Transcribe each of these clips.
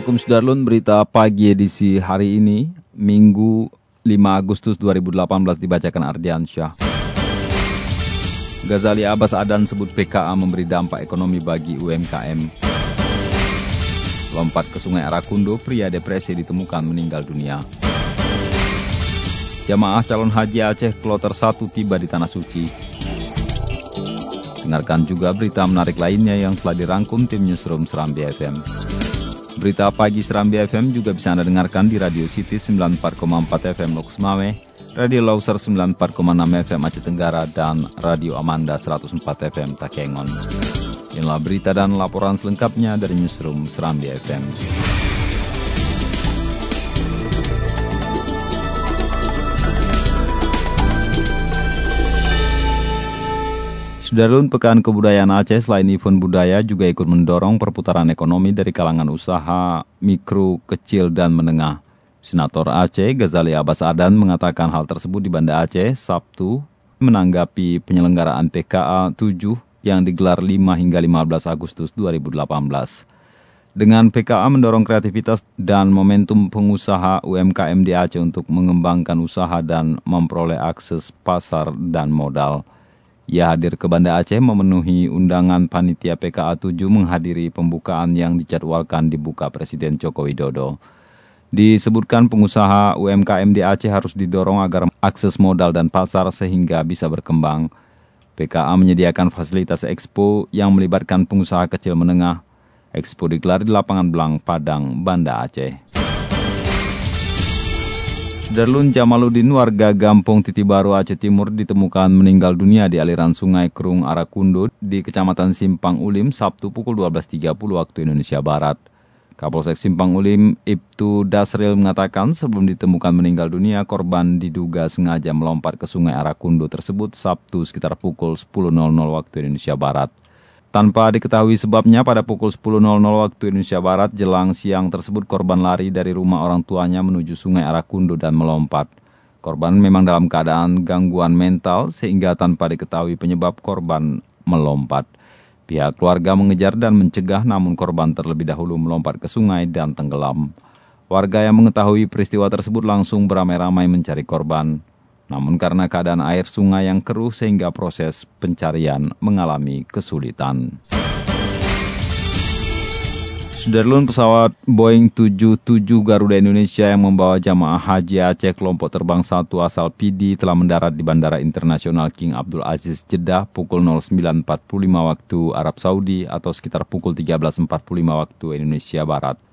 Assalamualaikum Sudarlun, berita pagi edisi hari ini, Minggu 5 Agustus 2018 dibacakan Ardian Syah. Ghazali Abbas Adan sebut PKA memberi dampak ekonomi bagi UMKM. Lompat ke sungai Arakundo, pria depresi ditemukan meninggal dunia. Jamaah calon haji Aceh Kloter 1 tiba di Tanah Suci. Dengarkan juga berita menarik lainnya yang telah dirangkum tim Newsroom Serambi FM. Berita pagi Serambi FM juga bisa Anda dengarkan di Radio City 94,4 FM Lokus Mame, Radio Lauser 94,6 FM Aceh Tenggara, dan Radio Amanda 104 FM Takengon. Inilah berita dan laporan selengkapnya dari Newsroom Serambi FM. Sudarlun Pekan Kebudayaan Aceh selain event budaya juga ikut mendorong perputaran ekonomi dari kalangan usaha mikro, kecil, dan menengah. Senator Aceh Ghazali Abbas Adan mengatakan hal tersebut di Banda Aceh Sabtu menanggapi penyelenggaraan PKA 7 yang digelar 5 hingga 15 Agustus 2018. Dengan PKA mendorong kreativitas dan momentum pengusaha UMKM di Aceh untuk mengembangkan usaha dan memperoleh akses pasar dan modal. Ia hadir ke Banda Aceh memenuhi undangan panitia PKA 7 menghadiri pembukaan yang dijadwalkan dibuka Presiden Joko Widodo. Disebutkan pengusaha UMKM di Aceh harus didorong agar akses modal dan pasar sehingga bisa berkembang. PKA menyediakan fasilitas expo yang melibatkan pengusaha kecil menengah. Expo digelar di lapangan Belang, Padang, Banda Aceh. Darlun Jamaluddin warga Gampung Titi Baru Aceh Timur ditemukan meninggal dunia di aliran sungai Kerung Arakundo di Kecamatan Simpang Ulim Sabtu pukul 12.30 waktu Indonesia Barat. Kapolsek Simpang Ulim Ibtu Dasril mengatakan sebelum ditemukan meninggal dunia korban diduga sengaja melompat ke sungai Arakundo tersebut Sabtu sekitar pukul 10.00 waktu Indonesia Barat. Tanpa diketahui sebabnya pada pukul 10.00 waktu Indonesia Barat jelang siang tersebut korban lari dari rumah orang tuanya menuju sungai Arakundo dan melompat. Korban memang dalam keadaan gangguan mental sehingga tanpa diketahui penyebab korban melompat. Pihak keluarga mengejar dan mencegah namun korban terlebih dahulu melompat ke sungai dan tenggelam. Warga yang mengetahui peristiwa tersebut langsung beramai-ramai mencari korban. Namun karena keadaan air sungai yang keruh sehingga proses pencarian mengalami kesulitan. Sudarlun pesawat Boeing 77 Garuda Indonesia yang membawa jamaah haji Aceh kelompok terbang satu asal PD telah mendarat di Bandara Internasional King Abdul Aziz Jeddah pukul 09.45 waktu Arab Saudi atau sekitar pukul 13.45 waktu Indonesia Barat.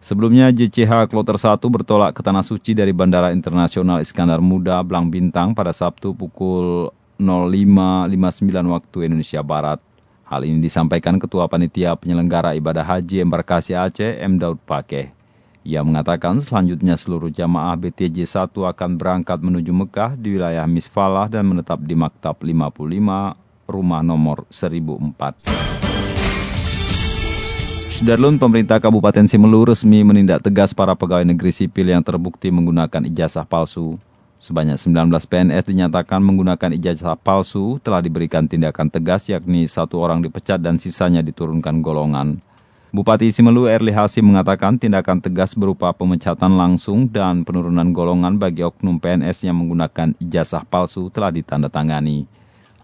Sebelumnya JCH Kloter 1 bertolak ke Tanah Suci dari Bandara Internasional Iskandar Muda, Blang Bintang pada Sabtu pukul 05.59 waktu Indonesia Barat. Hal ini disampaikan Ketua Panitia Penyelenggara Ibadah Haji Embarkasi Aceh, M. Daud Pakeh. Ia mengatakan selanjutnya seluruh jamaah BTJ 1 akan berangkat menuju Mekah di wilayah Misfalah dan menetap di Maktab 55, rumah nomor 1004. Sudarlun, pemerintah Kabupaten Simelu resmi menindak tegas para pegawai negeri sipil yang terbukti menggunakan ijazah palsu. Sebanyak 19 PNS dinyatakan menggunakan ijazah palsu telah diberikan tindakan tegas yakni satu orang dipecat dan sisanya diturunkan golongan. Bupati Simelu Erli Hasim mengatakan tindakan tegas berupa pemecatan langsung dan penurunan golongan bagi oknum PNS yang menggunakan ijazah palsu telah ditandatangani.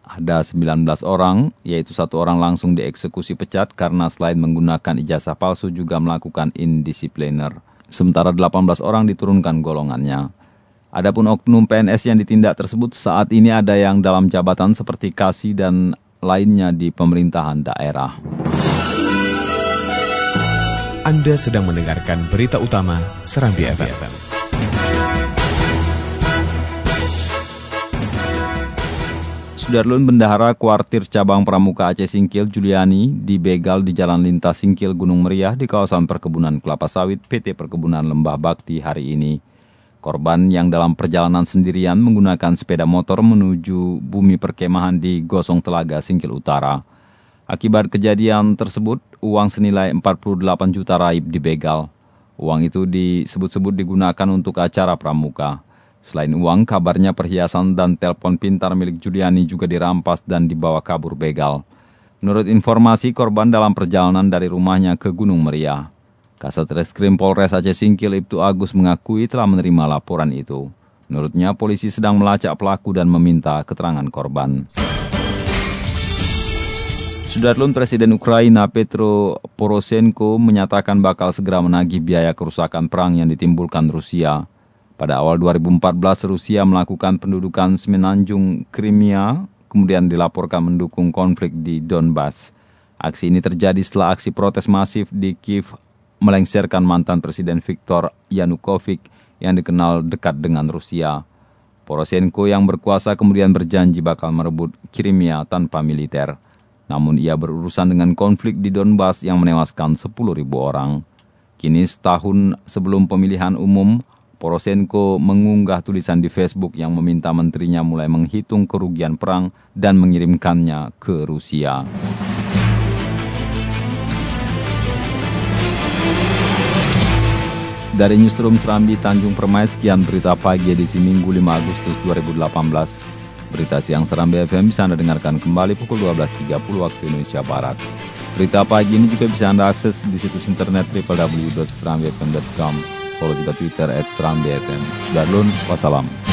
Ada 19 orang, yaitu satu orang langsung dieksekusi pecat karena selain menggunakan ijazah palsu juga melakukan indisipliner. Sementara 18 orang diturunkan golongannya. Adapun oknum PNS yang ditindak tersebut saat ini ada yang dalam jabatan seperti kasih dan lainnya di pemerintahan daerah. Anda sedang mendengarkan berita utama Serambi FM. Sudarlun Bendahara Kuartir Cabang Pramuka Aceh Singkil Juliani dibegal di Jalan Lintas Singkil Gunung Meriah di kawasan perkebunan kelapa sawit PT Perkebunan Lembah Bakti hari ini. Korban yang dalam perjalanan sendirian menggunakan sepeda motor menuju bumi perkemahan di Gosong Telaga Singkil Utara. Akibat kejadian tersebut, uang senilai 48 juta raib dibegal. Uang itu disebut-sebut digunakan untuk acara pramuka. Selain uang, kabarnya perhiasan dan telepon pintar milik Juliani juga dirampas dan dibawa kabur begal. Menurut informasi, korban dalam perjalanan dari rumahnya ke Gunung Meriah. Kasat Reskrim Polres Aceh Singkil Ibtu Agus mengakui telah menerima laporan itu. Menurutnya, polisi sedang melacak pelaku dan meminta keterangan korban. Sudarlun Presiden Ukraina Petro Poroshenko menyatakan bakal segera menagih biaya kerusakan perang yang ditimbulkan Rusia. Pada awal 2014, Rusia melakukan pendudukan semenanjung Crimea, kemudian dilaporkan mendukung konflik di Donbas. Aksi ini terjadi setelah aksi protes masif di Kiev melengsarkan mantan Presiden Viktor Yanukovych yang dikenal dekat dengan Rusia. Poroshenko yang berkuasa kemudian berjanji bakal merebut Crimea tanpa militer. Namun ia berurusan dengan konflik di Donbas yang menewaskan 10.000 orang. Kini setahun sebelum pemilihan umum, Poroshenko mengunggah tulisan di Facebook yang meminta menterinya mulai menghitung kerugian perang dan mengirimkannya ke Rusia. Dari Newsroom Serambi Tanjung Permai, sekian berita pagi edisi Minggu 5 Agustus 2018. Berita siang Serambi FM bisa Anda dengarkan kembali pukul 12.30 waktu Indonesia Barat. Berita pagi ini juga bisa Anda akses di situs internet www.serambifm.com follow juga Twitter at Seram BFM. Darlun, wassalam.